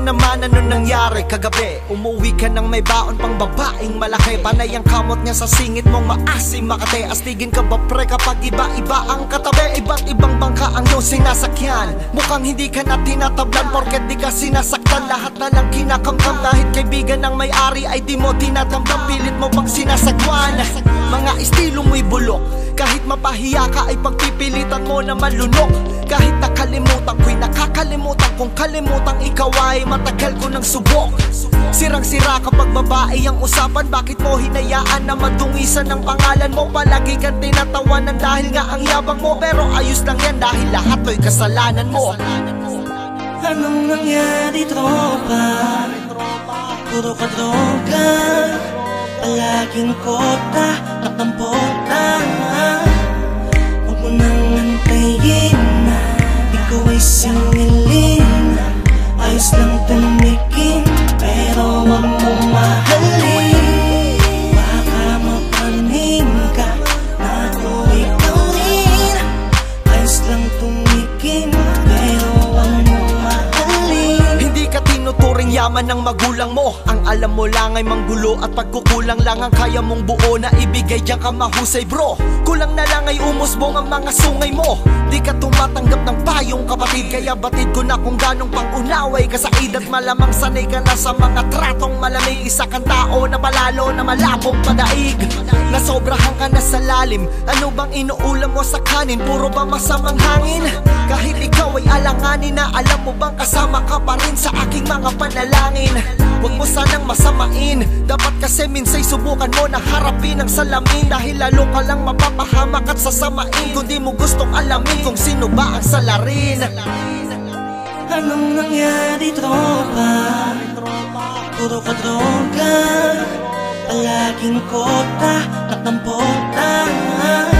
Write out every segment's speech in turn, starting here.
naman ano nangyari kagabi? Umuwi ka ng may baon pang babaeng malaki. Panay ang kamot niya sa singit mong maasim makate. Astigin ka ba pre kapag iba-iba ang katabi? Iba't ibang bangka ang iyong sinasakyan. Mukhang hindi ka na tinatablan Porket di ka sinasaktan. Lahat na lang kinakamkam Kahit kaibigan ng may-ari ay di mo tinatamdam Pilit mo pang sinasagwan Mga estilo mo'y bulok Kahit mapahiya ka ay pagpipilitan mo na malunok. Kahit nakalimutan ko'y nakakalimutan. Kung kalimutang ikaw ay matagal ko ng subok. Sirang-sira kapag babae ang usapan. Bakit mo hinayaan na madungisan ng pangalan mo? Palagi kang tinatawanan dahil nga ang yabang mo. Pero ayos lang yan dahil lahat to'y kasalanan mo. Anong nangyari tropa? Puro ka droga Palaging kota Nakampota Huwag yaman ng magulang mo. Ang alam mo lang ay manggulo at pagkukulang lang ang kaya mong buo na ibigay Diyan ka mahusay bro. Kulang na lang ay umusbong ang mga sungay mo. Di ka tumatanggap ng payong kapatid Kaya batid ko na kung ganong pangunaway ka sa edad. Malamang sanay ka na sa mga tratong malamig. Isa kang tao na malalo na malabong padaig. Nasobrahan ka na sa lalim. Ano bang inuulam mo sa kanin? Puro ba masamang hangin? Kahit ikaw ay na Alam mo bang kasama ka pa rin sa aking mga panalangin? Huwag mo sanang masamain. Dapat kasi minsay subukan mo na harapin ang salamin. Dahil lalo ka lang mapapahamak at sasamain. Kung di mo gustong alamin kung sino ba ang salarin. Anong nangyari tropa? Puro ka droga. Palaging kota Nakampota Huwag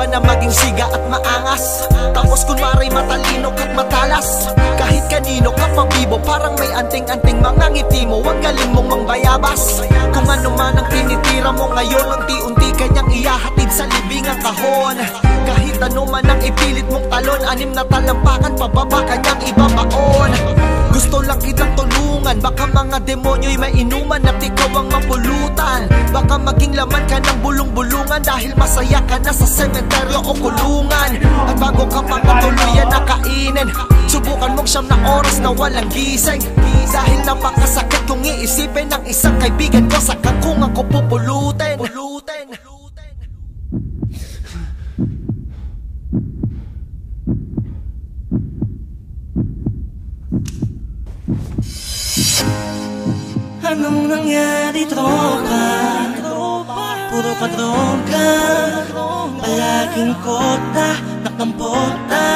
ba na maging siga at maangas? Tapos kunwari matalino at matalas. Kahit kanino ka pabibo Parang may anting-anting mga ngiti mo. Ang galing mong mangbayabas. Kung ano man ang tinitira mo ngayon Unti-unti kanyang iyahatid sa libingang kahon. Kahit ano man ang ipilit mong talon Anim na talampakan pababa kanyang ibabaon Gusto lang kitang tulungan. Baka mga demonyo'y may inuman At ikaw ang mapulutan. Baka maging laman ka ng bulong-bulungan Dahil masaya ka na sa sementeryo o kulungan. At bago ka pa matuluyan na kainin Subukan mong siyam na oras na walang gising. Dahil napakasakit kung iisipin ng isang kaibigan ko Sa kung ako pupulutin Anong nangyari? Tropa? Puro ka droga Palaging kota Nakampota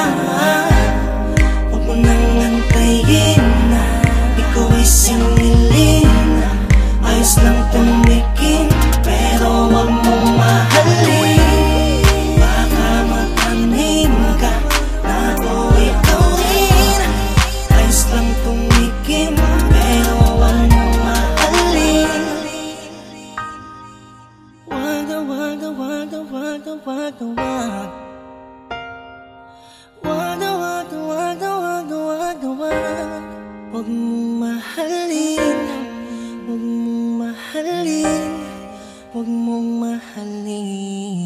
Huwag mong mahalin Huwag mong mahalin Huwag mong mahalin